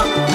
Come.